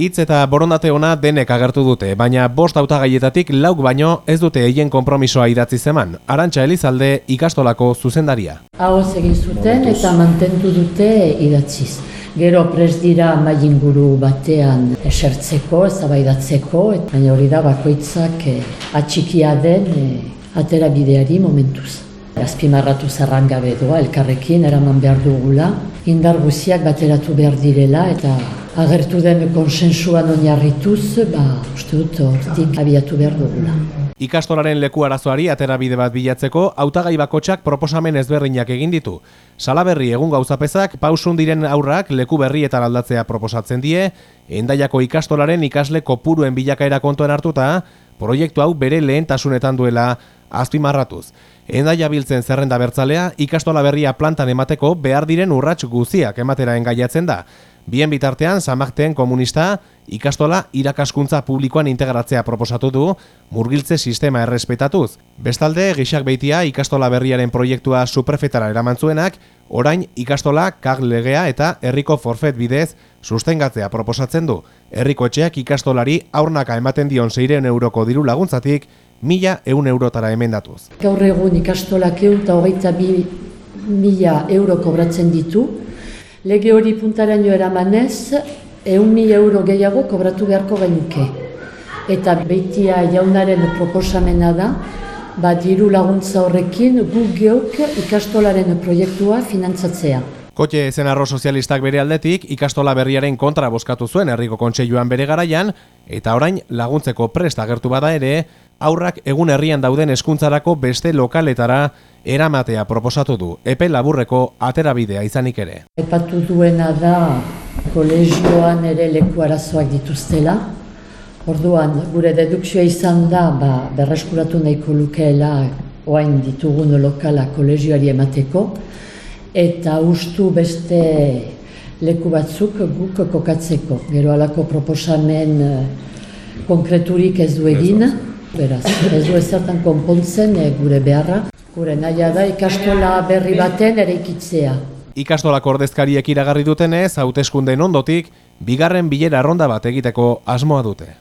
Hitz eta borondate ona denek agertu dute, baina bost hautagaietatik lauk baino ez dute eien konpromisoa idatzi zeman. Arantxa Elizalde ikastolako zuzendaria. Hau egin zuten eta mantentu dute idatziz. Gero pres dira inguru batean esertzeko, ezabaidatzeko, baina hori da bakoitzak eh, atxikia den eh, atera bideari momentuz. Azpimarratu zerran gabe doa, elkarrekin eraman behar dugula, indar guziak bateratu behar direla eta agertu den konsensuan oinarrituz, ba, uste dut hortik abiatu behar dugula. Ikastolaren leku arazoari atera bide bat bilatzeko, hautagai bakotsak proposamen ezberdinak egin ditu. Salaberri egun gauzapezak pausun diren aurrak leku berrietan aldatzea proposatzen die, endaiako ikastolaren ikasle kopuruen bilakaera kontoen hartuta, proiektu hau bere lehentasunetan duela azpimarratuz. Endaia biltzen zerrenda bertzalea, ikastola berria plantan emateko behar diren urrats guziak ematera engaiatzen da. Bien bitartean, Samarten komunista ikastola irakaskuntza publikoan integratzea proposatu du, murgiltze sistema errespetatuz. Bestalde, gixak beitia ikastola berriaren proiektua suprefetara eramantzuenak, orain ikastola kag legea eta herriko forfet bidez sustengatzea proposatzen du. Herriko etxeak ikastolari aurnaka ematen dion 600 euroko diru laguntzatik, mila eun eurotara emendatuz. Gaur egun ikastolak eun eta hogeita bi mila euro kobratzen ditu. Lege hori puntaraino eramanez, eun mila euro gehiago kobratu beharko gainuke. Eta beitia jaunaren proposamena da, ba diru laguntza horrekin gu geok ikastolaren proiektua finantzatzea. Kotxe zenarro sozialistak bere aldetik ikastola berriaren kontra boskatu zuen herriko kontseiluan bere garaian, eta orain laguntzeko prest agertu bada ere, aurrak egun herrian dauden eskuntzarako beste lokaletara eramatea proposatu du, epe laburreko aterabidea izanik ere. Epatu duena da kolegioan ere leku arazoak dituztela, Orduan, gure dedukzioa izan da, ba, berreskuratu nahiko lukeela oain ditugun lokala kolegioari emateko, eta ustu beste leku batzuk guk kokatzeko. Gero alako proposamen eh, konkreturik ez du egin, beraz, ez du ezertan konpontzen eh, gure beharra. Gure naia da ikastola berri baten ere ikitzea. Ikastolak ordezkariek iragarri dutenez, hauteskundeen ondotik, bigarren bilera ronda bat egiteko asmoa dute.